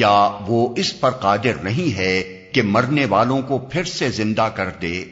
کیا وہ اس پر قادر نہیں ہے کہ مرنے والوں کو پھر سے زندہ کر دے؟